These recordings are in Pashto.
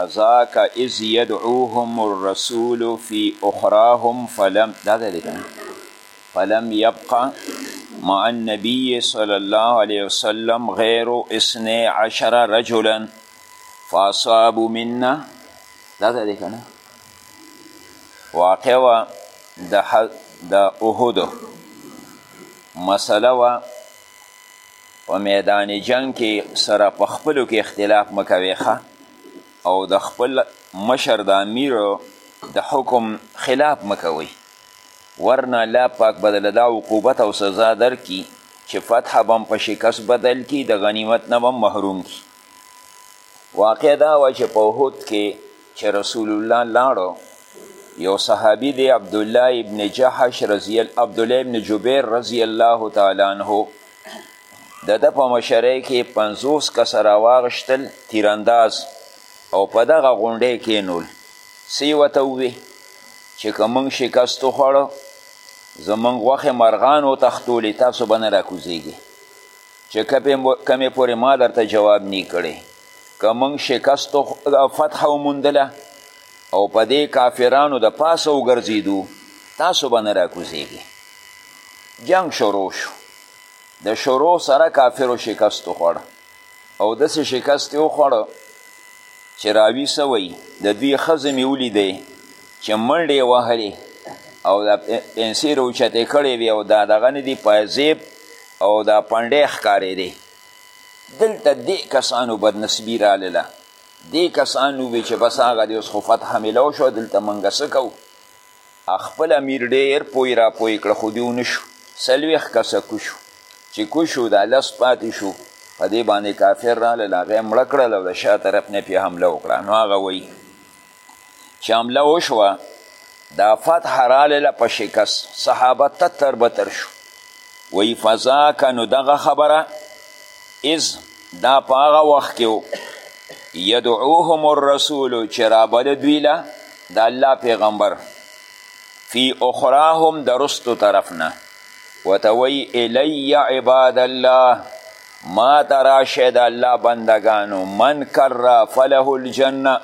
ذاك اذ يدعوهم الرسول في اخراهم فلم ذلك فلم يبقى مع النبي صلى الله عليه وسلم غير اثني عشر رجلا فاصابوا منا ذلك واقع د د احد مسله و په میدان جنګ کې سره په خپلو کې اختلاف مه کوئ ښه او د خپل مشر د امیر د حکم خلاف مه کوئ ورنه الله پاک به دله دا عقوبت او سزا درکړي چې فتح به هم په شکست بدل کړي د غنیمت نه به محروم کړي واقع دا وه چې په احد کې چه رسول الله لاړو یو صحابی دی عبدالله ابن جحش رضی عبدالله ابن جبیر رضی الله تعالی عنه د د په مشرۍ کې پنځوس کسه راواغشتل تیرانداز او په دغه غونډۍ کینول څه یې ورته ووې چې که موږ شکست وخوړو زموږ غوښې مرغانو تښتولې تاسو به نه راکوزیږي چې کمې پورې ما درته جواب نی کړی که موږ شکست او فتح وموندله او په دې کافرانو د پاسه وګرځېدو تاسو به نه راکوزېږي جنگ شروع شو د شروع سره کافرو شکست وخوړ او داسې شکست یې وخوړ چې راوي څه وایي د دوی ښځې مې ولیدی چې منډې وهلې او دا پنسې راوچتې کړې وې او دا دغه نه دي پایزیب او دا پنډی ښکارېدی دلته دې کسانو بدنصیبي رالله دې کسانو وی چې بس هغه دی اوس خو فتحه ملو شو دلته منګه څه کوو خپل امیر ډېر پوی را پوی کړ خو دیو نشو څلوېښت کسه کوشو چې کوشو دا لس پاتې شو په دې باندې کافر راله هغه یې مړه کړل او د شا طرف نه پې حمله وکړه نو هغه وایي چې حمله وشوه دا فتح رالله په شکست صحابه تتر بتر شو وی فذاک نو دغه خبره از دا په هغه وخت کې یدعوهم الرسول چې رابله دوی له د الله پیغمبر فی اخراهم د رستو طرف نه ورته وایي الی عباد الله ما ته راشه د الله بندګانو من کره فله الجنه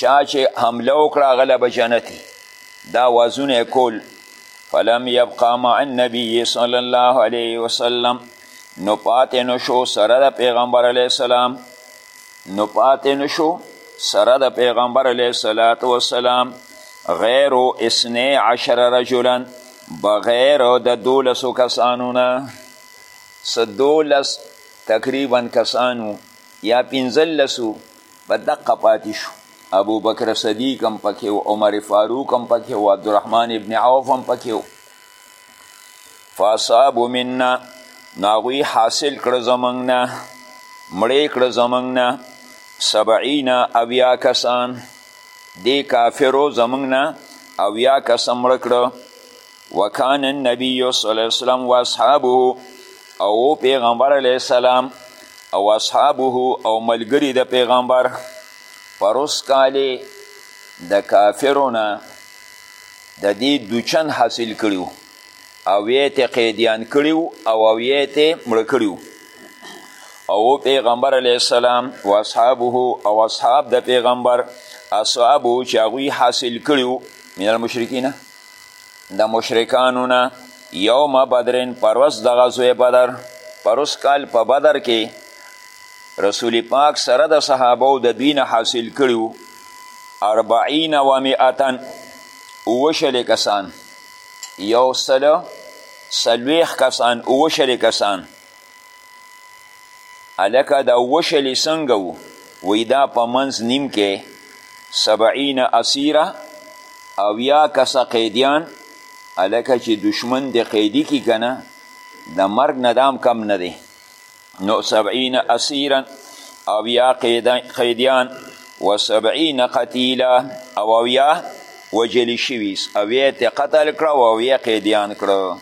چا چې حمله وکړه هغه له به جنتي دا وازونه کول فلم یبقا مع النبی صلی الله علیه وسلم نو پاتې نشو سره د پیغمبر علیه السلام نو پاتې نشو سره د پیغمبر علیه صلات وسلام غیر اسنی عشر رجلا بغیر د دولسو کسانو نه څه دولس تقریبا کسان وو یا پنځلس وو په دقه پاتې شو ابو بکر صدیق هم پکې و عمر فاروق هم پکې و عبدالرحمن ابن عوف هم پکې و فاصابو منا نو هغوی حاصل کړه زموږ نه مړې کړه زموږ نه سبعینا اویا کسان دې کافرو زموږ نه اویا کسه مړه کړه وکان النبی صلی الله علیه وسلم واصحابه او پیغمبر علیه السلام او اصحابه او ملګری د پیغمبر پروس کالی د کافرونه د دې دوچن حاصل کړیو او یې ته قیدیان کړیو او او یې ته مړ کړیو او پیغمبر علیه السلام و اصحابه او اصحاب د پیغمبر اصحابه چې هغوی حاصل کړیو من المشرکینه د مشرکانو نه یوم بدرین پر ورځ د غزوې بدر پر اوس کال په بدر کې رسول پاک سره د صحابو د دوی نه حاصل کړي وو اربعین و مئتن اووه شلې کسان یو سل څلوېښت کسان اووه شلې کسان الکه دا وشلی څنګه وو وی دا په منځ نیم کې سبعین اسیره اویا کسه قیدیان الکه چې دشمن د قیدی کی کنه د مرګ نه دام کم نه دی نو سبعین اسیرا اویا قیدیان و سبعین قتیلا او اویا وجلی شویس اویا تی قتل کړه او اویا قیدیان کړه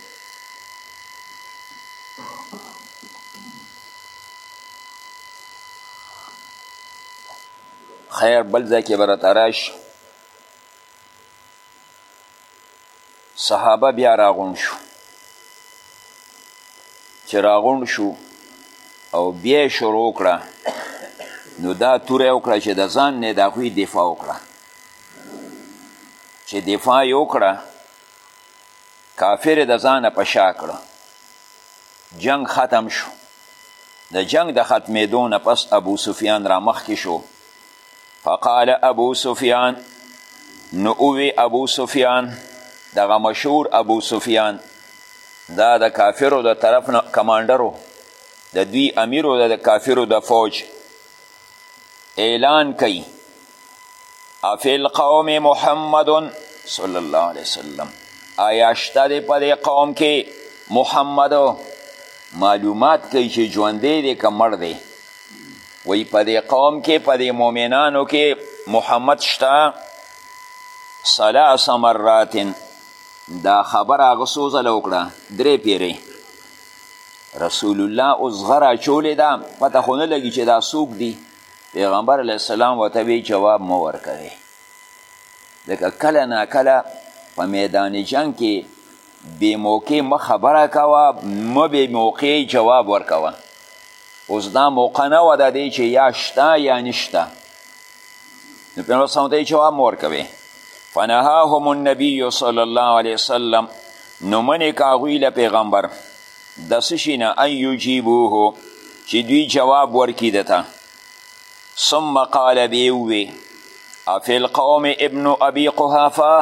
خیر بل ځای کې به راته راشي صحابه بیا راغون شو چې راغون شو او بیا یې شروع وکړه نو دا توره وکړه چې د ځان نه د هغوی دفاع وکړه چې دفاع یې وکړه کافر د ځانه په شا کړ جنگ ختم شو د جنگ د ختمېدو نه پس ابو سفیان را مخکې شو فقال ابو سفیان نو اوی ابو سفیان دغه مشهور ابو سفیان دا د کافرو د طرف نه کمانډرو د دوی امیرو د کافرو د فوج اعلان کوي افی القوم محمد صلی الله علیه وسلم آیا شته دی په دې قوم کې محمد معلومات کوي چې ژوندی دی که مړ دی وی په دې قوم کې په دې مؤمنانو کې محمد شته ثلاث مرات دا خبره هغه څو ځله وکړه درې پیرې رسول الله اوس غره چولې ده پته خو نه لګي چې دا څوک دي پیغمبر علیه السلام ورته وی جواب مه ورکوي ځکه کله ناکله په میدان جنګ کې بې موقع مه خبره کوه مه بې موقع جواب ورکوه اوس دا موقع نه وه د دې چې یا شته یا نشته نو پیغمبر صلی الله جواب مه ورکوي فنهاهم النبی صلی الله علیه وسلم نو منې که هغوی له پیغمبر د څه شي نه ان یجیبوه چې دوی جواب ورکړي ده ته ثم قال بی وی افی القوم ابن ابی قحافه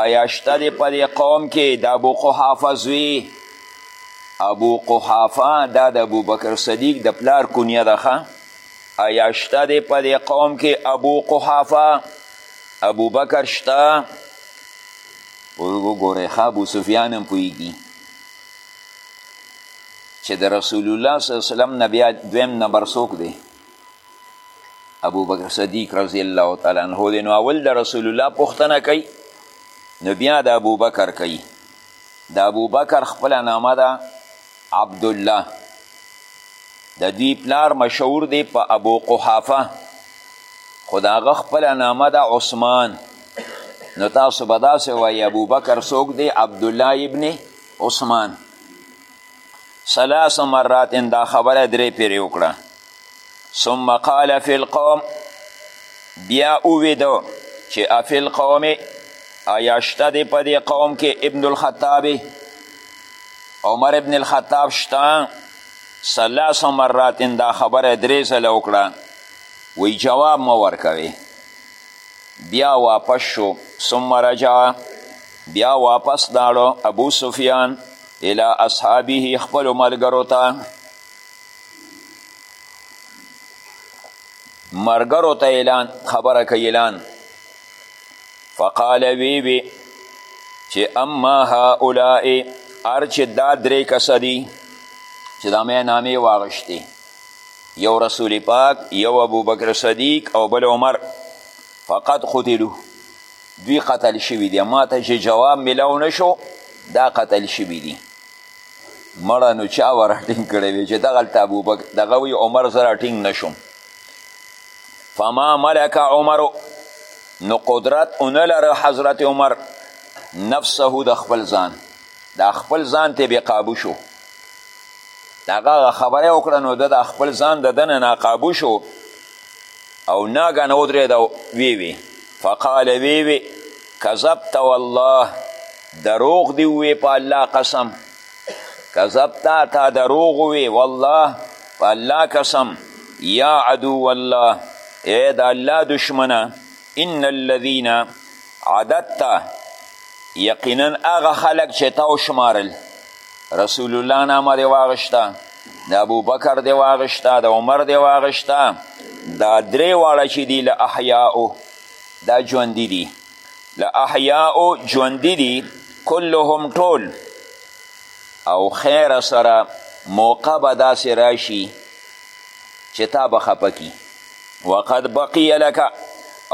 آیا شته دی په دې قوم کې د ابو قحافه زوی ابو قحافه دا د ابوبکر صدیق د پلار کنیه ده ښه آیا شته دی په دې قوم کې ابو قحافه ابوبکر شته وګورئ ښه ابو سفیان هم پوهېږي چې د رسول الله صلی الله علیه وسلم نه بیا دویم نمبر څوک دی ابو بکر صدیق رضی الله تعالی عنه دی نو اول د رسول الله پوښتنه کوي نو بیا د ابو بکر کوي د ابو بکر خپله نامه ده عبدالله د دوی پلار مشهور دی په ابو قحافه خو د هغه خپله نامه ده عثمان نو تاسو به داسې وایي ابوبکر څوک دی عبدالله ابن عثمان ثلاث مرات دا خبره درې پیرې وکړه ثم قال فی القوم بیا اوویده چې افی القوم آیا شته دی په دې قوم کې ابن الخطاب عمر ابن الخطاب شته ثلاث مرات دا خبره درې ځله وکړه وی جواب مه ورکوي بیا واپس شو ثم رجع بیا واپس داړو ابو سفیان الى اصحابه خپل ملګرو ته مرګرو ته اعلان خبره کوي اعلان فقال وی وی چې اما هؤلاء ار چې دا درې کسه دي چې دا مې نامې واغشتې یو رسول پاک یو ابوبکر صدیق او بل عمر فقط قتلو دوی قتل شوي دي ما ته چې جواب ملاو نه شو دا قتل شوي دي مړه نو چا ورټینګ کړی وي چې دغلته ابوبکر دغه وي عمر زه راټینګ نه شوم فما ملک عمر نو قدرت اونه لره حضرت عمر نفسه د خپل ځان دا خپل ځان ته بې قابو شو هغه خبره وکړه نو د دا خپل ځان د دنه ناقابو شو او ناګنه ودرېده وی وی فقال وی وی کذبت والله دروغ دی وی په الله قسم کذبتا تا دروغ وی والله په الله قسم یا عدو الله ای د الله دشمنه ان الذین عددتا یقینا هغه خلک چې تا وشمارل رسول الله نامه دې واغشته د ابوبکر دې واغشته د عمر دې واغشته دا درې واړه چې دي له احیاو دا ژوندي دي لاحیاء ژوندي دي کلهم ټول او خیر سره موقع به داسې راشي چې تا به خفه کي وقد بقی لکه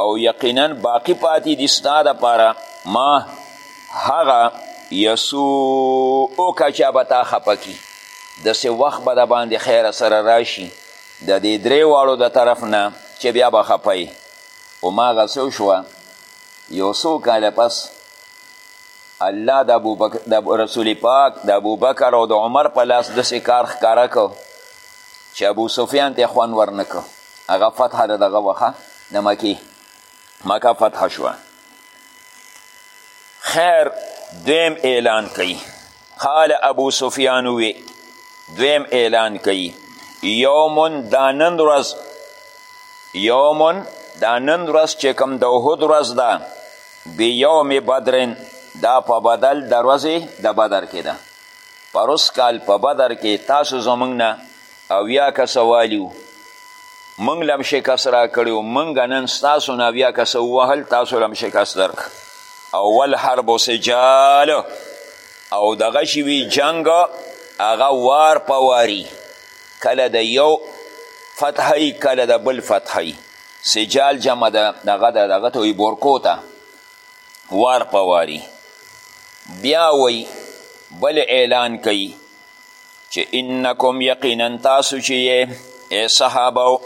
او یقینا باقی پاتې دي ستا دپاره ما هغه یسوءک چا به تا خفه کي داسې وخت به د باندې خیر سره راشي د دې درې واړو د طرف نه چې بیا به خفه هماغه څه وشوه یو څو کاله پس الله د ابوبکر د رسول پاک د ابوبکر او د عمر په لاس داسې کار ښکاره کو چې ابو سفیان ته خوند ورنه کو هغه فتح د دغه وخه د مکې مکه فتح شوه خیر دویم اعلان کوي قال ابو سفیان وی دویم اعلان کوي یومن دا نن ورځ یومن دا نن ورځ چې کوم د احد ورځ ده بیوم بدرن دا په بدل د ورځې د بدر کې ده پروس کال په بدر کې تاسو زمونږ نه اویا کسه والي وو موږ لم شکست راکړی و موږ نن ستاسو نه اویا کسه ووهل تاسو لم شکست درک او والحرب سجال او دغه شي وي جنګ هغه وار په واري کله د یو فتحی کله د بل فتحی سجال جمع دغه د دغه ته وي بورکو ته وار په واري بیا وی بل اعلان کوي چې انکم یقینا تاسو چې یې ای صحابو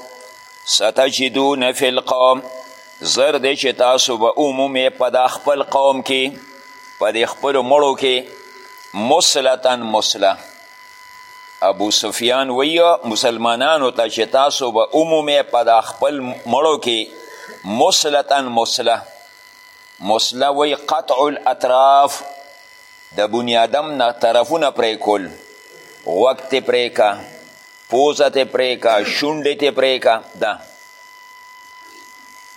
ستجدون فی القوم زر دی چې تاسو به عمومې په دا خپل قوم کې په دې خپلو مړو کې مسلتن مسله ابو سفیان وی مسلمانانو ته چې تاسو به عمومې په دا خپل مړو کې مسلتن مسله مسله وی قطع الاطراف د بني آدم نه طرفونه پرې کول غوږ تې پرې کا پوزه تې پرې کا شونډې تې پرې کا دا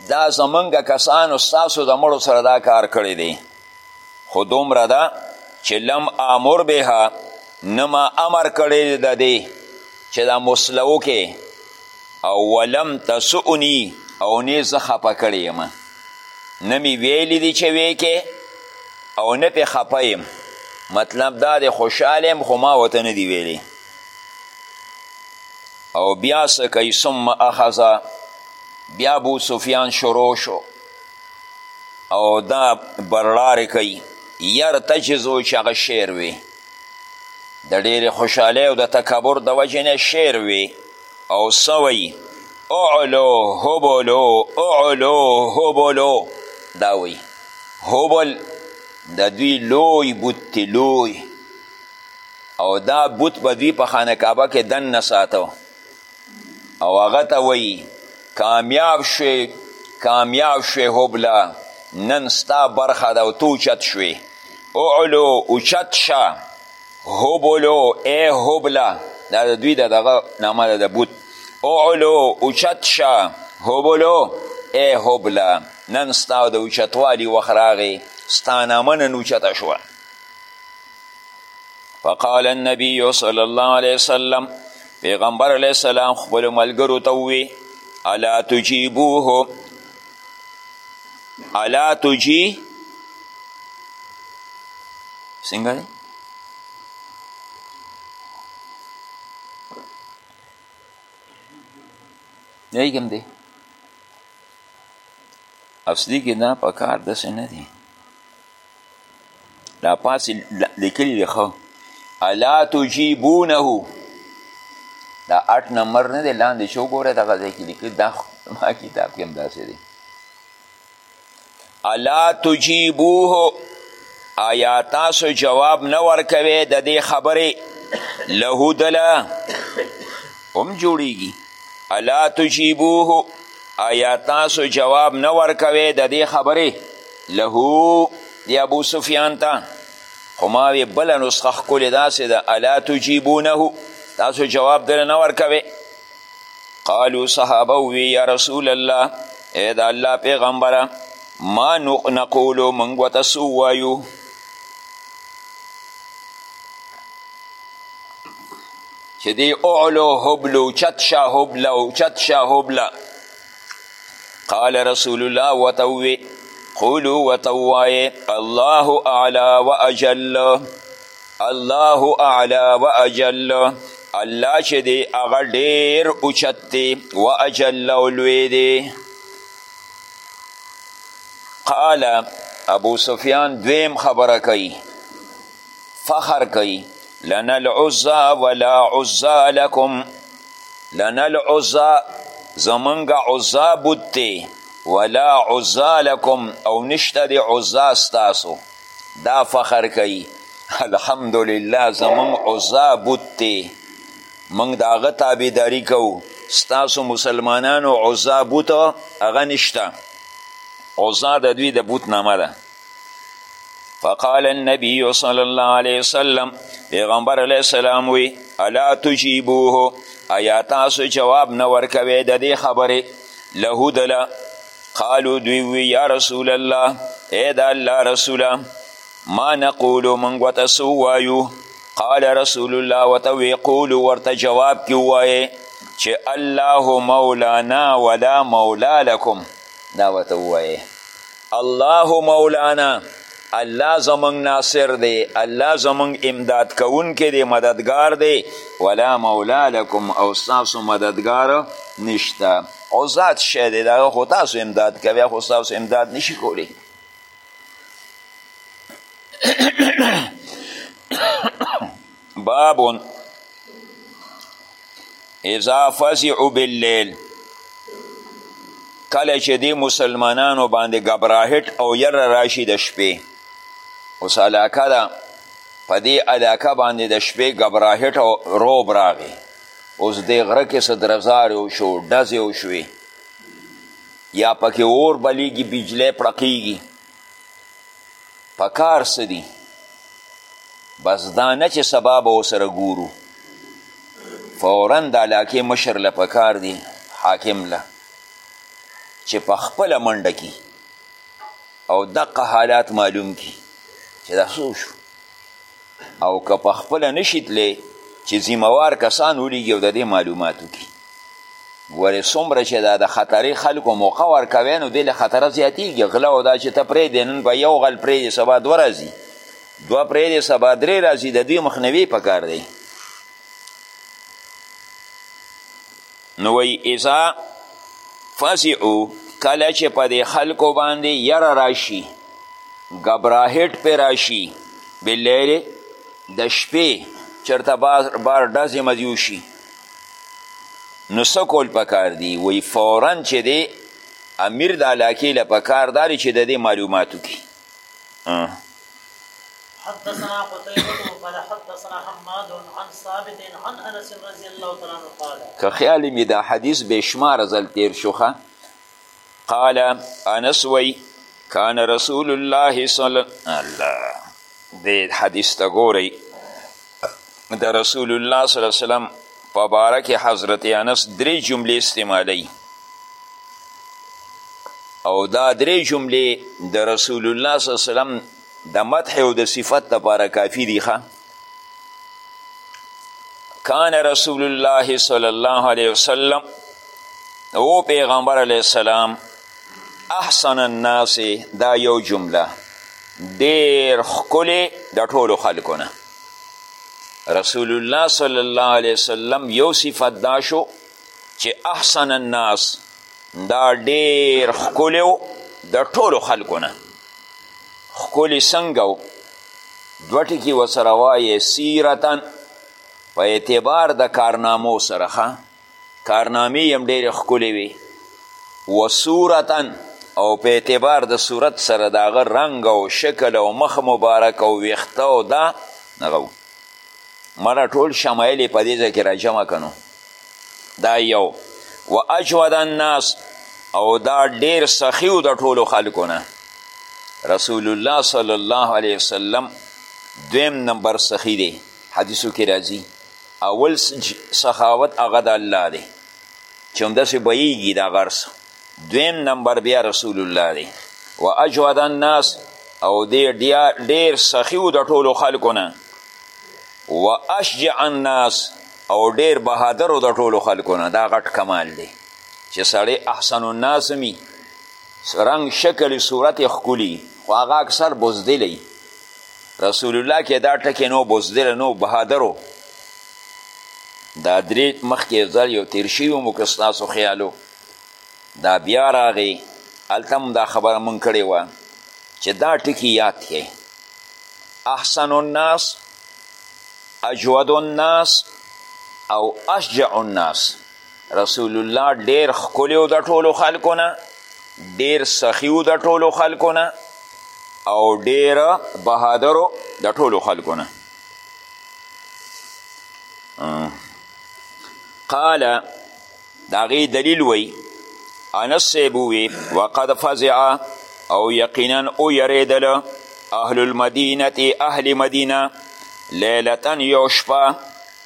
دا زمونږ کسانو ستاسو د مړو سره دا کار کړی دی خو دومره ده چې لم امر بها نه ما امر کړی دی د دې چې دا مسله وکې او ولم تسؤنی او نه زه خپه کړی یم نه می ویلی دی چې ویکې او نه پې خپه یم مطلب دا دی خوشحاله یم خو ما ورته نه دی ویلی او بیا څه کوي ثم اخذا بیا ابو سفیان شروع شو او دا برلارې کوي یرتجزو چې هغه شعر وي د ډېرې خوشحالۍ او د تکبر د وجې نه شعر وي او څه وایي اعلو هبلو اعلو هبلو دا وایي هبل د دوی لوی بوت دی لوی او دا بوت به دوی په خانه کعبه کې دننه ساته او هغه ته وایي کامیاب شوې کامیاب شوې هبله نن ستا برخه ده او تو چت شوې اعلو اوچت شه هبلو ای هبله دا د دوی د دغه نامه ده د بوت اعلو اوچت شه هبلو ای هبله نن ستا د اوچتوالي وخت راغی ستا نامه نن اوچته شوه فقال النبي صلى الله عليه وسلم پیغمبر علیه السلام خپل ملګرو ته ووی الا تجیبوه الا تجی څنګه دی دی کوم دی اصلي کې نه په کار داسې نه دی دا پاسې لیکلي دی ښه الا تجیبونه دا اټ نمبر نه دی لاندې چې وګوره دغه ځای کې لیکلي دا ما کتاب کې هم داسې دی الا تجیبوه آیا تاسو جواب نه ورکوي د دې خبرې له دله هم جوړیږي الا تجیبوه آیا تاسو جواب نه ورکوي د دې خبرې له دی ابو سفیان ته خو ما وی بله نسخه ښکلې داسې ده الا تجیبونه تاسو جواب دله نه ورکوې قالو صحابه وی یا رسول الله ای د الله پیغمبره ما نقولو موږ ورته څه ووایو چې دی اعلو هبلو چت شه هبله او چت شه هبله قال رسول الله ورته ووې قولو ورته ووایې الله اعلی و اجل الله اعلی و اجل الله چې دی هغه ډیر اوچت دی و اجل او لوی دی قال ابو سفیان دویم خبره کوي فخر کوي لنا العزا ولا عزا لکم لنا العزا زمونږ عزا بت دی ولا عزا لکم او نشته دی عزا ستاسو دا فخر کوي الحمدلله زمونږ عزا بت دی مونږ د هغه تابعداري کوو ستاسو مسلمانانو عزا بوت هغه نشته عزا د دوی د بوت نامه ده فقال النبي صلی الله علیه وسلم پیغمبر علیه السلام وی الا تجیبوه ایا تاسو جواب نه ورکوي د دې خبرې له دله قالو دوی وی یا رسول الله ای د الله رسوله ما نقولو موږ ورته څه ووایو قال رسول الله ورته وی قولو ورته جواب کې ووایې چې الله مولانا ولا مولا لکم دا ورته ووایې الله مولانا الله زمونږ ناصر دی الله زمونږ امداد کوونکی دی مددگار دی ولا مولا لکم او ستاسو مددگار نشته او ذات شی دی دغه خو تاسو امداد کوي خو ستاسو امداد نشي کولی باب اذا فزعوا باللیل کله چې دی مسلمانانو باندې ګبراهټ او یره راشي د شپې اوس علاقه ده په دې علاقه باندې د شپې ګبراهټ او روب راغی اوس دې غره کې څه درزارې وشو ډزې وشوې یا پکې اور بلیږي بجلی پړقیږي په کار څه دي بس دا نه چې سبا به ورسره ګورو فورا د علاقې مشر له پکار دي حاکم له چې په خپله منډه کی او دقه حالات معلوم کی چې دا څه شو او که په خپله نشي تللی چې ذمهوار کسان ولیږي او د دې معلومات وکړي ګورې څومره چې دا د خطرې خلکو موقع ورکوی نو دې له خطره زیاتېږي غله او دا چې ته پرېږدې نن به یو غل پرېږدې سبا دوه راځي دوه پرېږدې سبا درې راځي د دوی مخنیوی پکار دی نو وایي اذا فزعو کله چې په دې خلکو باندې یره راشي ګبراهټ پې راشي باللیل د شپې چېرته بار بار ډزې مزې وشي نو څه کول پکار دي وایي فورا چې دی امیر د علاقې له پکار دا چې د دې معلومات وکړي حدثنا قتيبة قال حدثنا حماد عن ثابت عن انس رضي الله تعالى عنه قال که خیال می دا حدیث بشمار ځل تیر شوخه قال انس وی کان رسول الله صلی الله د حدیث ته ګورئ د رسول الله صلی الله علیه وسلم په باره کې حضرت انس درې جملې استعمالوي او دا درې جملې د رسول الله صلی الله علیه وسلم د مدح او د صفت لپاره کافي دي ښه کان رسول الله صلی الله علیه وسلم او پیغمبر علیه السلام احسن الناس دا یو جمله ډیر خکلی د ټولو خلکو نه رسول الله صلی الله علیه وسلم یو صفت دا شو چې احسن الناس دا ډیر خکلی و د ټولو خلکو نه خکلی څنګه و دوه ټکي ورسره وایې سیرتن په اعتبار د کارنامو سره ښه کارنامې هم ډېرې ښکلې وې و صورتا او په اعتبار د صورت سره د هغه رنګ او شکل او مخ مبارک او ویښته او دا هغه مړه ټول شمایل یې په دې ځای کې راجمع کنو دا یو و اجود الناس او دا ډیر سخیو د ټولو خلکو نه رسول الله صلی الله علیه وسلم دویم نمبر سخی دی حدیثو کې راځي اول سخاوت هغه د الله دی چې همداسې بهیږي دا غرس دویم نمبر بیا رسول الله دی و اجود الناس او دی ډیر سخی و د ټولو خلکو نه و اشجع الناس او ډیر بهادر و د ټولو خلکو نه دا غټ کمال دی چې سړی احسن الناس می رنګ شکل صورت ښکلی خو هغه اکثر بزدلی رسول الله کې دا ټکی نو بزدل نو بهادرو دا درې مخکې ځل یو تیر شوي مو که ستاسو خیالو دا بیا راغی هلته هم دا خبره مونږ کړې وه چې دا ټکي یاد کړئ احسن الناس اجود الناس او اشجع الناس رسول الله ډیر ښکلی و د ټولو خلکو نه ډیر سخی و د ټولو خلکو نه او ډیر بهادر و د ټولو خلکو نه قال د هغې دلیل وی انس صاحب ووی وقد فزع او یقینا ویرېدله اهل المدینه اهل مدینه لیلتن یو شپه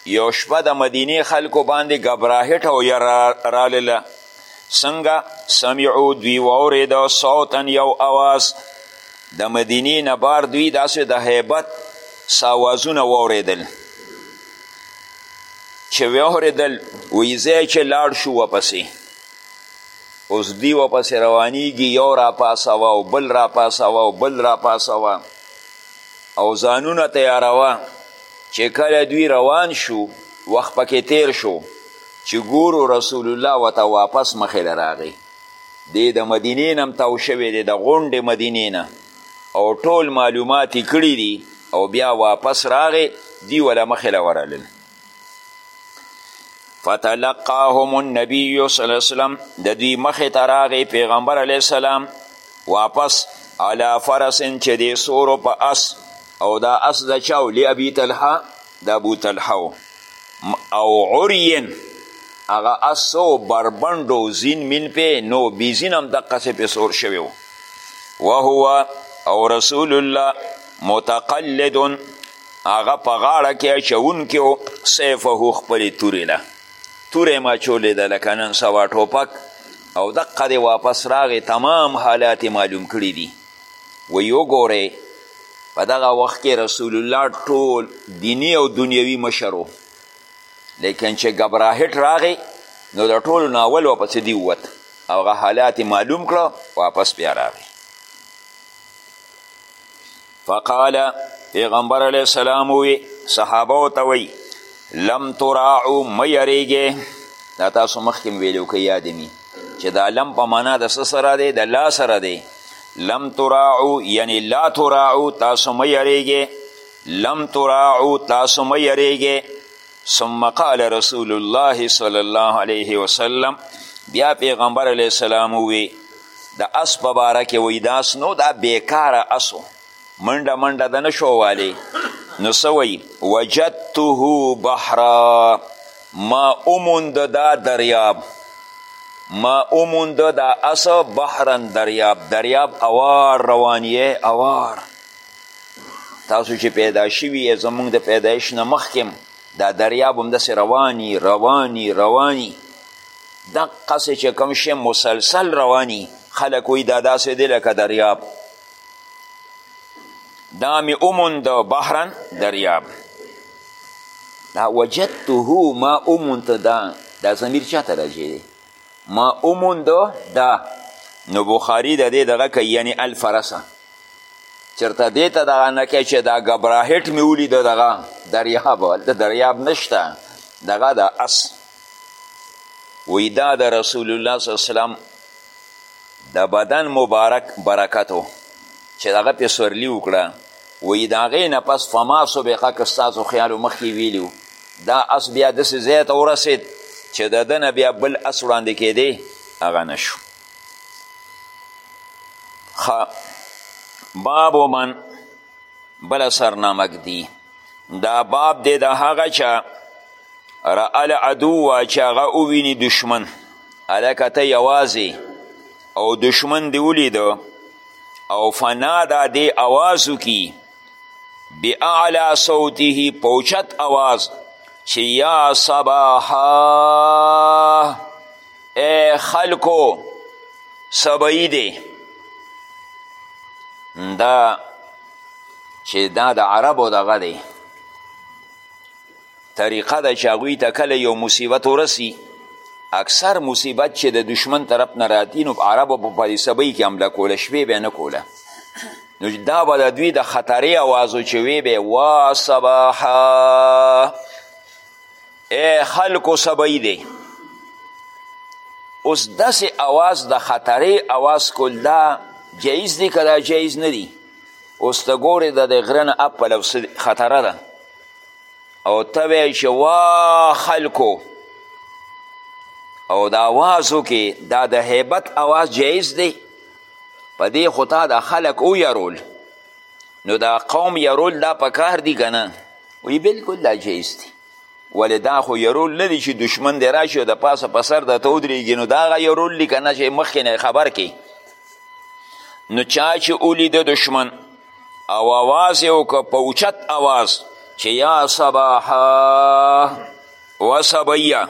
یو شپه د مدینې خلکو باندې ګبراهټ او یره رالله څنګه سمعو دوی واورېده صوتا یو اواز د مدینې نه بار دوی داسې د هیبت څه اوازونه واورېدل چې واورېدل وایي ځای چې لاړ شو ورپسې اوس دوی ورپسې روانیږي یو راپاسوه او بل راپاسوه او بل راپاسوه او ځانونه تیاروه چې کله دوی روان شو وخت پکې تیر شو چې ګورو رسول الله وته واپس مخې له راغی دی د مدینې نه هم تاو شوی دی د غونډې مدینې نه او ټول معلومات کړي دي او بیا واپس راغی دی وله مخې له ورغلل فتلقاهم النبی صلی الله علیه وسلم د دوی مخې ته راغی پیغمبر علیه السلام واپس علا فرس چې د سورو په اس او دا اس د چاو لی ابي طلحه د ابو طلحه او عرین هغه اس سو بربنډو زین مین پې نو بی زین هم دقسې پې سور شوی وهو او رسول الله متقلد هغه په غاړه کې اچونکي و سیفه خپلې تورې له تورې ما چولې ده لکه نن سبا ټوپک او دقه دې واپس راغې تمام حالات معلوم کړي دي وی وګورئ په دغه وخت کې رسول الله ټول دینی او دنیوي مشر و لیکن چې ګبراهټ راغی نو د ټولو نه اول واپسې دی ووت هغه حالات معلوم کړه واپس بیا راغی فقال پیغمبر علیه السلام وی صحابه او ته وی لم تراعو مېریږي دا تاسو مخکې ویلو کې یاد می چې دا لم په معنا د څه سره دی د لا سره دی لم تراعو یعنی لا تراعو تاسو مېریږي لم تراعو تاسو مېریږي ثم قال رسول الله صلی الله علیه وسلم بیا پیغمبر علیه السلام وی د اس په باره کې وایي دا اس نو دا بیکاره اس و منډه منډه د نه شو والی نو څه وایي وجدته بحرا ما اوموند دا دریاب ما اوموند دا اس بحرا دریاب دریاب اوار روانیه اوار تاسو چې پیدا شوي یې زمونږ د پیدایش نه مخکې دا دریاب همداسې رواني رواني رواني دقسې چې کوم شی مسلسل رواني خلک وایي دا داسې دی لکه دریاب دا مې وموند بحرا دریاب دا وجدته ما وموند دا دا ضمیر چا ته راجع دی ما وموند دا نو بخاري د دې دغه کوي یعنې الفرسه چرته دې ته دغه نه کوي چې دا ګبراهټ مې ولیده دغه دریاب هلته دریاب نشته دغه د اس وی دا د رسول الله صلی وسلم د بدن مبارک برکت و چې دغه پې سورلي وکړه وی د هغې نه پس فما سبقه که ستاسو خیالو مخکې ویلي دا اس بیا داسې ځای ته ورسېد چې د ده نه بیا بل اس وړاندې کېدی هغه نه شو باب من بله سرنامه ږدي دا باب دی د هغه چا را العدو چې هغه وویني دشمن هلکه ته یوازې او دشمن دې ولیده او فنادا دې اواز وکړي باعلی صوته په اوچت اواز چې یا صباحا ای خلکو سبعی دی دا چې دا د عربو دغه دی طریقه ده چې هغوی ته کله یو مصیبت ورسي اکثر مصیبت چې د دشمن طرف نه راتي نو عربو په پدې سبۍ کې حمله کوله شپې به نه کوله نو دا به د دوی د خطرې اواز و چې وی به وا صباحا ای خلکو سبۍ دی اوس داسې اواز د خطرې اواز کول دا جایز دی که دا جایز نه دی اوس ته ګورې د د غره نه اپل او خطره ده او ته وایي چې وا خلکو او دا آواز وکړي دا د هیبت آواز جایز دی په دې خو تا دا خلک ویرول نو دا قوم یرول دا په کار دی که نه وایي بلکل دا جایز دی ولې دا خو یرول نه دی چې دشمن دی راشي او د پاسه په سر درته ودرېږي نو دا هغه یرول دی که نه چې مخکې نه خبر کې نو چا چې ولیده دشمن او آواز یې وکړه په اوچت آواز چې یا صباحا و صبیه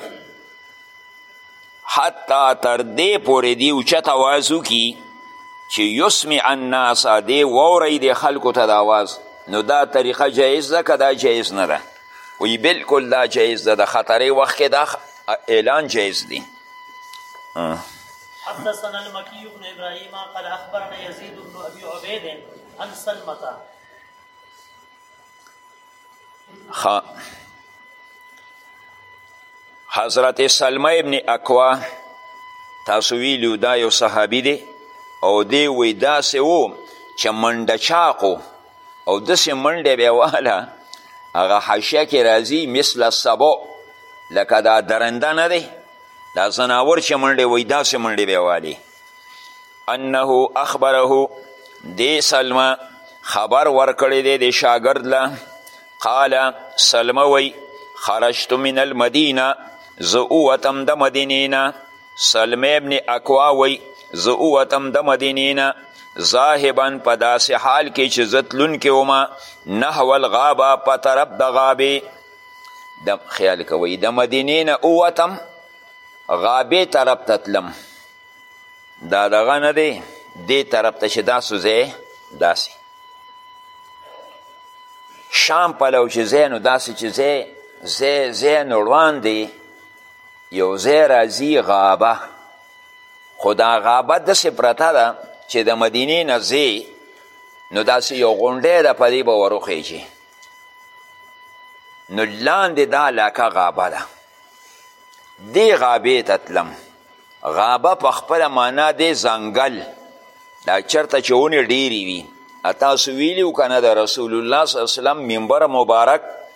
حتی تر دې پورې دی اوچت آواز وکړي چې یسمع الناس دی واورئ د خلکو ته د آواز نو دا طریقه جایز ده که دا جایز نه ده وی بلکل دا جایز ده د خطرې وخت کې دا اعلان جایز دی حدثنا المكي بن ابراهيم قال اخبرنا يزيد بن ابي عبيد عن سلمة خ حضرت سلمہ ابن اکوا تاسو ویلو دا یو صحابي دی او دی وی داسې و چې منډچاقو او داسې منډې به یې وهله هغه حاشیه کې راځي مثل سبو لکه دا درنده نه دی دا ځناور چې منډې وایي داسې منډې به یې والي انه اخبره دې سلمه خبر ورکړی دی د شاګرد له قال سلمه وی خرجت من المدینه زه اووتم د مدینې نه سلمه ابن اکوا وی زه اوتم د مدینې نه ذاهبا په داسې حال کې چې زه تلونکی وم نحو الغابه په طرف د غابې د خیال کوئ د مدینې نه اوتم غابې طرف ته تلم دا دغه نه دی دې طرف ته چې دا سوځی داسې شام پلو چې ځای نو داسې چې ځای ځای ځای نو روان دی یو ځای راځي غابه خو دا غابه داسې پرته ده چې د مدینې نه ځې نو داسې یو غونډی ده په دې به وروخیږي نو لاندې دا علاقه غابه ده دې غابې ته تلم غابه په خپله معنا دی ځنګل دا چرته چې ونې ډېرې وي تاسو ویلي و که نه د رسول الله صلی وسلم منبر مبارک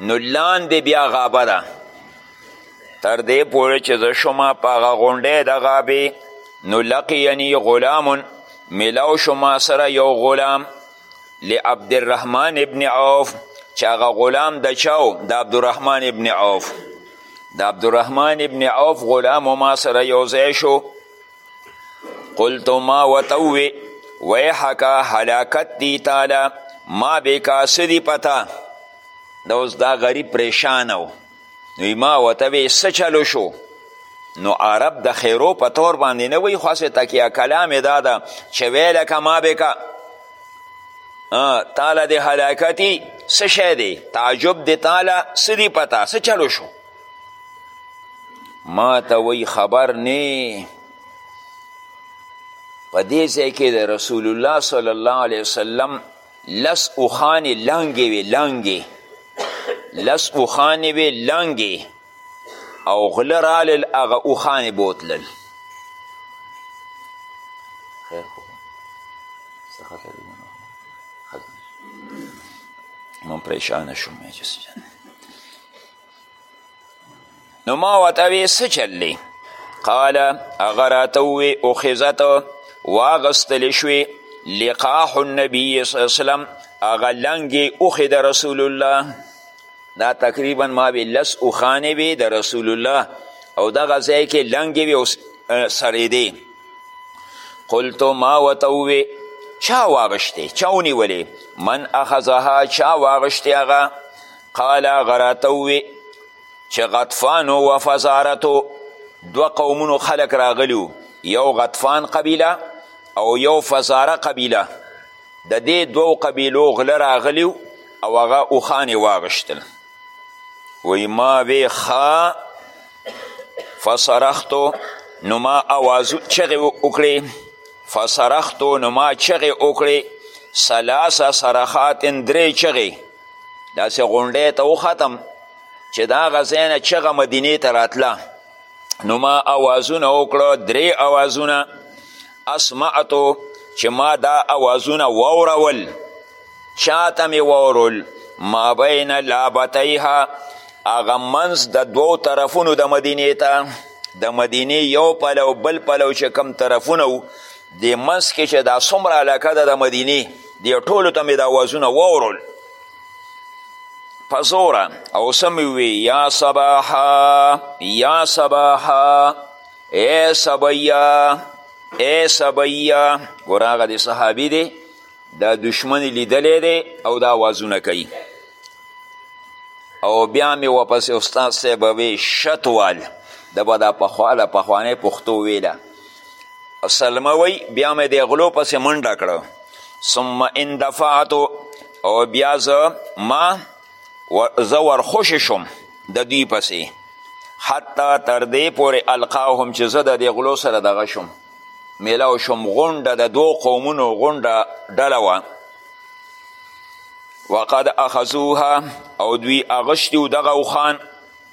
نو لاندې بیا غابه ده تر دې پورې چې زه شوم په هغه غونډۍ د غابې نو لقیعنی غلام ملاو شو ما سره یو غلام لعبدالرحمن ابن عوف چې هغه غلام د چاو د عبدالرحمن ابن عوف د عبدالرحمن ابن عوف غلام ما سره یو ځای شو قلت ما وته ووی ویحکا هلاکت دی تاله ما بکا څه دي پته دا اوس دا غریب پریشان و نو ما وته وی څه چلو شو نو عرب د خیرو په طور باندې نه وی خواسې تکیه کلام دا ده چې ویلکه ما بکا تاله د هلاکتی څه شی دی تعجب د تاله څه دي پته څه چلو شو ما ته وی خبر نه په دې ځای کې د رسول الله صلی الله علیه وسلم لس اوښانې لنګې وې لنګې لس اوښانې وې لنګې او غله رالل هغه اوښانې بوتلل من پریشان شوم نو ما ورته وې څه چل دی قال هغه راته ووې اخذت واغستل شوې لقاح النبي صلی الله وسلم هغه لنګې اوښې د رسول الله دا تقریبا ما وې لس اوښانې وې د رسول الله او دغه ځای کې لنګې وې او سړېدې قلت ما ورته ووې چا واغشتې چا ونیولې من اخذها چا واغشتې هغه قال هغه راته ووې چې غطفانو و فزارتو دوه قومونو خلک راغلیو یو غطفان قبیله او یو فزاره قبیله د دې دوو قبیلو غله راغلیو او هغه اوښان یې واغشتل وی ما وی ښه فصرختو نو ما اوازو چغې وکړې فصرختو نو ما چغې وکړې ثلاثه صرخات درې چغې داسې غونډۍ ته وختم چې د هغه ځای نه چغه مدینې ته راتله نو ما اوازونه وکړه درې اوازونه اسمعتو چې ما دا اوازونه واورول چاته مې واورول ما بین لابتیها هغه منځ د دوو طرفونو د مدینې ته د مدینې یو پلو بل پلو چې کم طرفونه و د منځ کې چې دا څومره علاقه ده د مدینې دی ټولو ته مې دا اوازونه واورول په زوره او څه مې ووی یا صباحا یا صباحا ای صبیا ای صبیا ګوره هغه د صحابي دی دا دشمن لیدلی دی او دا اوازونه کوي او بیا مې واپسې استاد صاحب وی شتوال د به دا پخواله پخوانۍ پښتو ویله سلمه وی بیا مې د غلو پسې منډه کړه ثم اندفعتو او بیا زه ما زه ورخوشې شوم د دوی پسې حتی تر دې پورې القاهم چې زه د دې غلو سره دغه شوم میلاو شوم غونډه د دوو قومونو غونډه ډله وه وقد اخذوها او دوی اغشتي دغه اوښان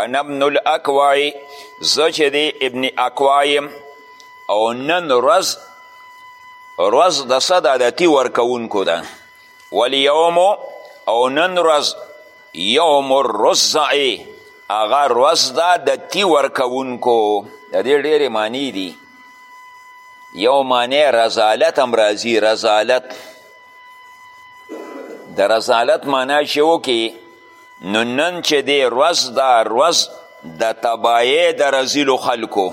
انا ابن الاکوای زه چې دی ابن اکوایم او نن ورځ ورځ د څه د عادتي ورکوونکو ده والیوم او نن ورځ یوم الرزعې هغه ورځ ده د تی ورکوونکو د دې ډېرې معنی دي یو معنی رزالت هم راځي رزالت د رزالت معنا چې وکړي نو نن چې دی روز دا روز د تبایې د رزیلو خلکو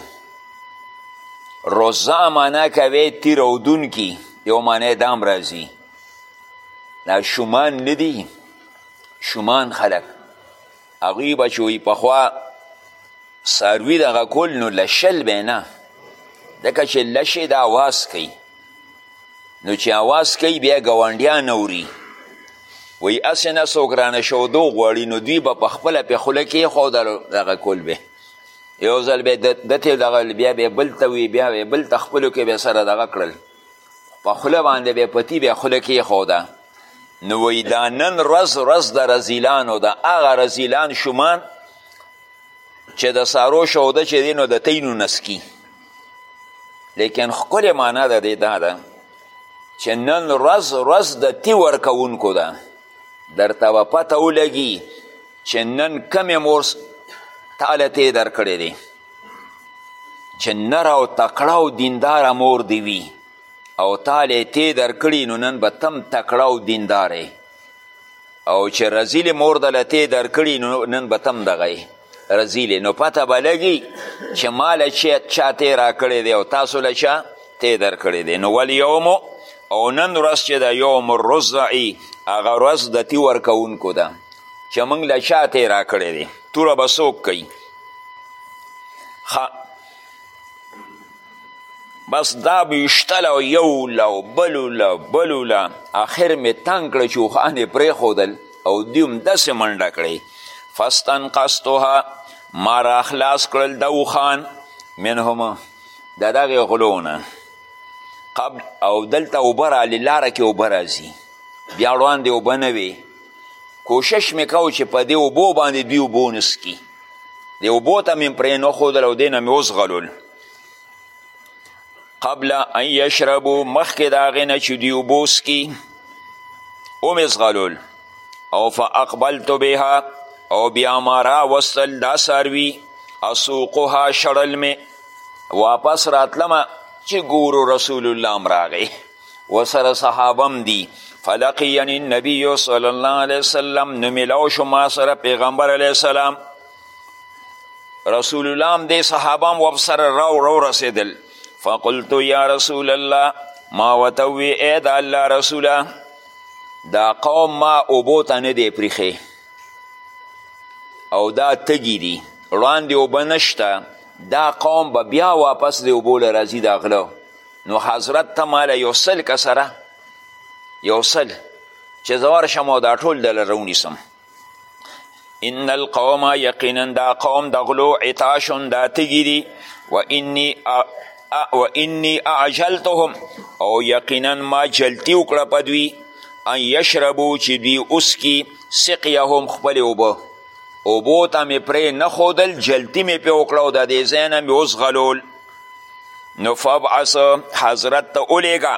روزه معنا کوي تیر او دون کی یو معنی دام راځي دا شومان نه دي شومان خلک هغوی به چې وي پخوا څاروي دغه کول نو لشل به نه ځکه چې لشې د اواز کوي نو چې اواز کوي بیا ګاونډیان اوري وایي هسې نه څوک رانه شودو غواړي نو دوی به په خپله پې خوله کېښودلو دغه کول به یو ځل به دته دغه بیا به بل ته وي بیا به بل ته خپلو کې به سره دغه کړل په خوله باندې به پتی به خوله کېښوده نو وایي دا نن ورځ ورځ د رزیلانو ده هغه رزیلان شومان چې د سارو شوده چې دی نو د تینو نسکي لیکن ښکلې معنا د دې دا ده چې نن ورځ ورځ د تی ورکوونکو ده درته به پته ولګي چې نن کمې مور تاله تی درکړی دی چې نر او تکړه او دینداره مور دی وي او تاله تی درکړي نو نن به تم تکړه او دینداره او چې رزیلې مور دله تی درکړي نو نن به تم دغه رزیلې نو پته به لګي چې ما له چا تی راکړی دی او تاسو له چا تی درکړی دی نو والیوم او نن ورځ چې د یوم الرضعي هغه ورځ د تی ورکوونکو ده چې موږ له چا تی راکړی دی توره به څوک کوي بس دا بیشتل او یو لو بلو لو بلو لا اخر می تنگ کړ چې وخانې پرې خودل او دی هم داسې منډه کړې فاستنقذتها ما را خلاص کړل د اوښان منهما د دغې غلو نه قبل او دلته اوبه رالې لاره کې اوبه راځي بیا وړاندې اوبه نه وې کوشش مې کو چې په دې اوبو باندې دوی اوبه ونسکي دې اوبو ته مې پرې نښودل او دې نه مې وځغلول قبل ان یشربو مخکې د هغې نه چې دوی اوبه وڅکي ومې ځغلول او فاقبلت بها او بیا ما راوستل دا څاروي اسوقها شړل مې واپس راتلمه چې ګورو رسول الله هم راغی ورسره صحابه هم دي فلقیانی النبی صلی الله علیه وسلم نو ملاو شو ما سره پیغمبر علیه السلام رسول الله هم دې صحابه هم ورسره راو راو رسېدل فقلت یا رسول الله ما ورته ووی ای د الله رسوله دا قوم ما اوبو ته نه دی پریښی او دا تږي دي وړاندې اوبه نشته دا قوم به بیا واپس د اوبو له راځي دا غله نو حضرت ته ماله یو سل کسره یو سل چې زه ورشم او دا ټول دله راونیسم ان القوم یقینا دا قوم د غلو عطاشون دا تږي دي و انی و انی اعجلتهم او یقینا ما جلتی وکړه په دوی ان یشربو چې دوی اوسکي سقیهم خپلې اوبه اوبو ته مې پرې نه ښودل جلتی مې پې وکړه او د دې ځای نه مې وزغلول نو فبعث حضرت ته ولیږه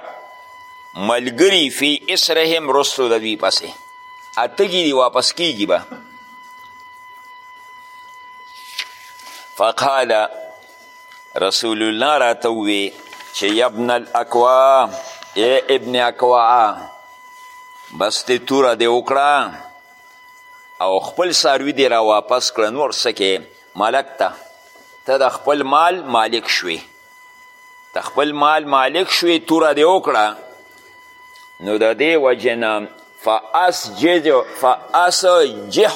ملګري فی اسرهم رستو د دوی پسې اتګي دي واپس کیږي به فقال رسول الله راته ووی چې یبن الاکوا ای ابن اکوا بس دې توره دې وکړه او خپل ساروي دې را واپس کړه نور څه کې ملک ته ته د خپل مال مالک شوې د خپل مال مالک شوې توره دې وکړه نو د دې وجې نه فاسجح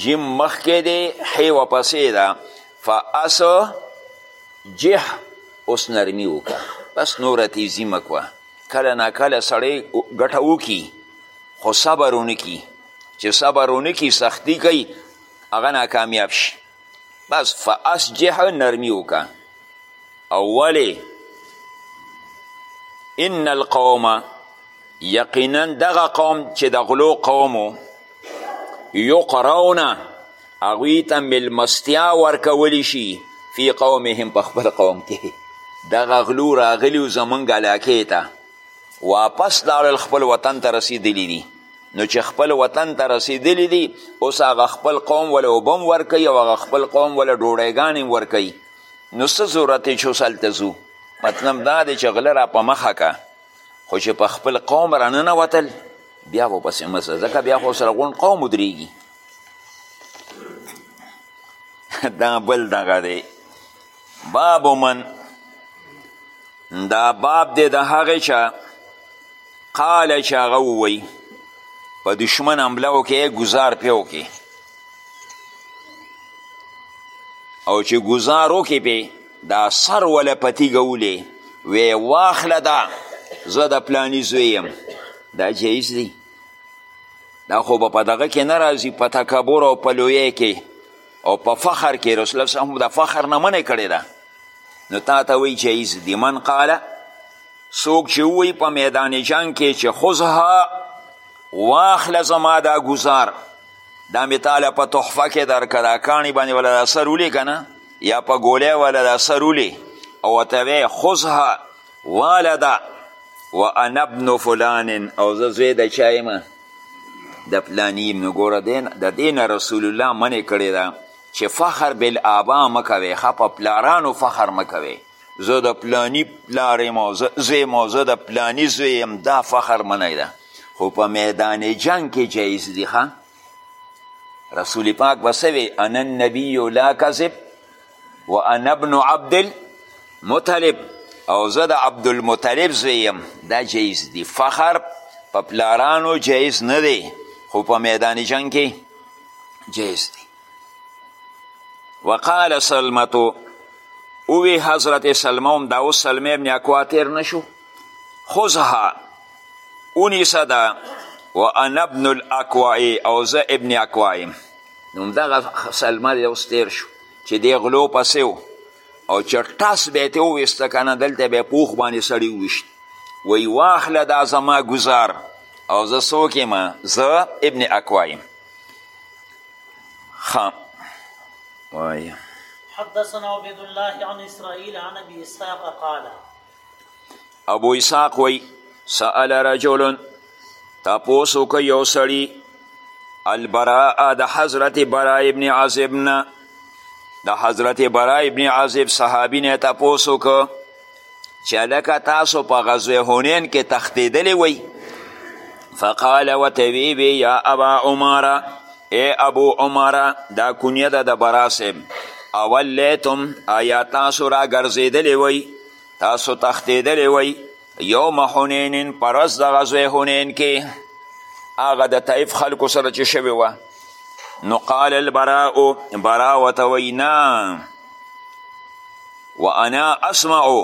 جیم مخکې دی حې وپسې ده فاسجح اوس نرمي وکړه بس نوره تیزي مه کوه کله ناکله سړی ګټه وکړي خو صبر ونکړي چې صبر ونکړي سختی کوي هغه ناکامیاب شي بس فاسجح نرمی وکا او ولی ان القوم یقینا دغه قوم چې د غلو قومو یقرونه هغوی ته میلمستیا ورکولی شي فی قومهم په خپل قوم کې دغه غلو راغلي زمونږ علاقې ته واپس لاړل خپل وطن ته رسیدلی دي نو چې خپل وطن ته رسیدلی دي اوس هغه خپل قوم ول اوبه هم ورکوي او هغه خپل قوم ول ډوډیګانې هم ورکوي نو څه ضرورت چې اوس هلته ځو مطلب دا دی چې غله را په مخه که خو چې په خپل قوم راننوتل بیا به پسې مه ځه ځکه بیا خو سره غون قوم ودرېږي دا بل دغه دی باب من دا باب دی د هغې چا قال چې هغه ووی په دشمن حمله وکړي ګزار پې وکړي او چې ګزار وکړي پې دا سر وله په تیږه ولې وی واخله دا زه د پلانی زوی یم دا جایز دی دا خو به په دغه کې نه راځي په تکبر او په لویه کې او په فخر کې رسول الله هم د فخر نه منې کړې ده نو تا ته وایي جایز دي من قاله څوک چې ووایي په میدان جنګ کې چې خذها واخله زما دا ګزار دا مې تاله په تحفه کې درکه دا کاڼي باندې ولا دا سر ولي که نه یا په ګولۍ ولا دا سر ولي او ورته وایې خذها والده و انا ابن فلان او زه زوی د چا یم د پلاني یم نو ګوره د دې نه رسول الله منې کړې ده چې فخر بالآبا مه کوې ښه په پلارانو فخر مه کوې زه د پلاني پلار یم او زه زوی یم او زه د پلاني زوی یم دا فخر منی ده خو په میدان جنگ کې جایز دي ښه رسول پاک به څه وی انا النبی لا کذب و انا ابن عبد المطلب او زه د عبدالمطلب زوی یم دا جایز دی فخر په پلارانو جایز نه دی خو په میدان جنګ کې جایز دی وقال سلمتو اوی حضرت سلمه هم دا اوس سلمه ابن اکوا تیر نشو خذها اونیسه ده و انا ابن الاکوائی او زه ابن اکوائی نو همدغه سلمه دی اوس تېر شو چې دی غلو پسې و او چې ټس به یې ترې وویسته که نه دلته به یې پوښ باندې سړی وویشت وی واخله دا زما ګزار او زه څوک یم زه ابن اکوا یم ښه وایه حدثنا عبيد الله عن اسرائيل عن ابي اسحاق قال ابو اسحاق وی سأل رجل تپوس وکړ یو سړي البراء د حضرت براء ابن عازب نه د حضرت براء ابن عازب صحابي نه تپوس وکړ چې هلکه تاسو په غزوه هونین کې تښتېدلی وئ فقال وتویبی یا ابا عماره ای ابو عمره دا کنیه ده د برا صاحب اول لیتم آیا تاسو را ګرځېدلی وی تاسو تښتېدلی وی یوم حنینین پر ورځ د غزوې حنین کې هغه د طایف خلکو سره چې شوې وه نو قال البراء برا ورته وی نه و انا اسمعو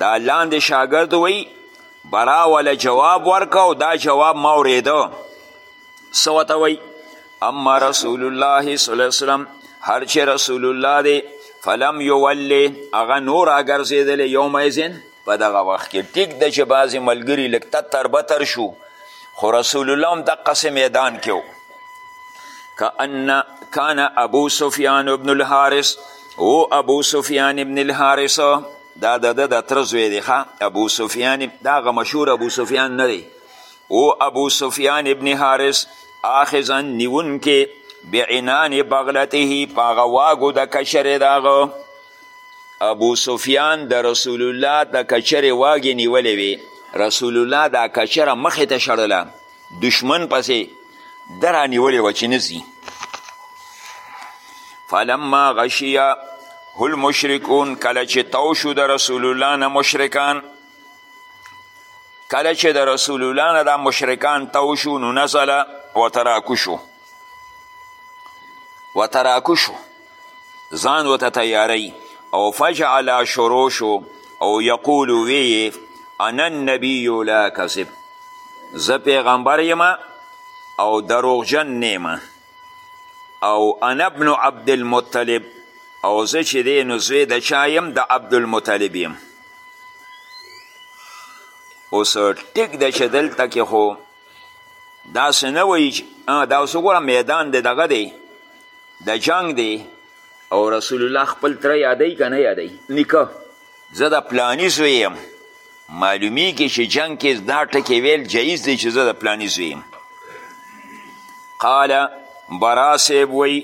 دا لاندې شاګرد وی برا وله جواب ورکه او دا جواب ما اورېده سوته وی اما رسول الله صلی الله علیه وسلم هر چې رسول الله دی فلم یولی هغه نور راګرځېدلی یوم ایزن په دغه وخت کې ټیک ده چې بعضې ملګري لږ تتر بتر شو خو رسول الله هم دقسې میدان کې و کان ابو سفیان ابن الحارس او ابو سفیان ابن الحارس دا د ده د تره زوی دی ابو سفیان دا هغه مشهور ابو سفیان نه دی او ابو سفیان ابن حارس آخذا نیونکې بعنان بغلته په هغه واګو د کشرې د هغه ابو سفیان د رسول الله د کچرې واګې نیولې وې رسول الله دا کچره مخې ته شړله دشمن پسې ده را نیولې وه چې نه ځي فلما غشیه المشرکون کله چې تو شو د رسول الله نه مشرکان کله چې د رسول الله نه دا مشرکان تو شو نو نزله وتراکو شو وتراکو شو ځان ورته تیاری او فجعل شروع شو او یقول وی انا النبی لا کذب زه پیغمبر یم او دروغجن نیمه او انا ابن عبدالمطلب او زه چې دی نو زوی د چا یم د عبدالمطلب یم اوس ټیک ده چې دلته کې خو داسې نه وایي چې دا اوس وګوره میدان دی دغه دی د جنگ دی او رسول الله خپل تره یادوي که نه یادوي نیکه زه د پلانی زوی یم معلومیږي چې جنگ کې دا ټکی ویل جایز دی چې زه د پلانی زوی یم قال برا صاحب وی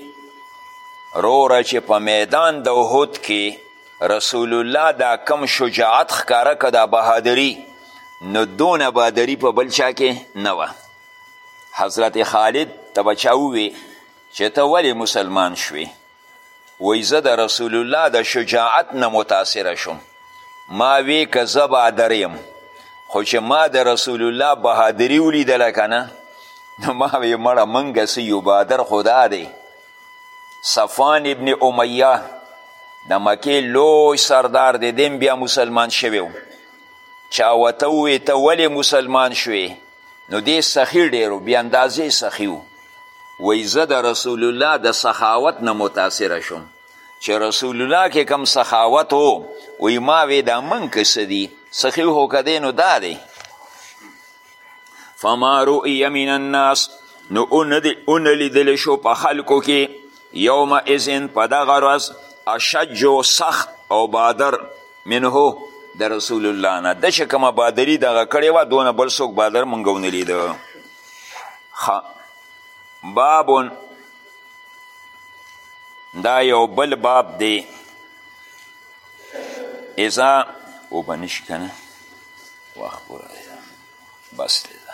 روره چې په میدان د احد کې رسول الله دا کم شجاعت ښکاره که دا بهادری نو دونه بهادری په بل چا کې نه وه حضرت خالد ته به چا ووی چې ته ولې مسلمان شوې وی زه د رسول الله د شجاعت نه متاثره شوم ما وی که زه بهادر یم خو چې ما د رسول الله بهادري ولیدله که نه نو ما وی مړه منګه څه یو بهادر خدا دی صفان ابن امیه د مکې لوی سردار دی دیم بیا مسلمان شوی و چا ورته ووی ته ولې مسلمان شوې نو دی سخي ډېر و بې اندازې سخي و وایي زه د رسول الله د سخاوت نه متاثره شوم چې رسول الله کې کم سخاوت و وایي ما وې دا من که څه دي سخي هو که دی نو دا دی فما رؤی من الناس نو اونه لیدل شو په خلکو کې یوم اذن په دغه ورځ اشج سخت او بادر منه د رسول الله نه د چې کومه بادري دغه کړې وه دونه بل څوک بادر مونږ ونه لیده باب دا یو بل باب دی اذا وبنش کنه واخبره بس دی دا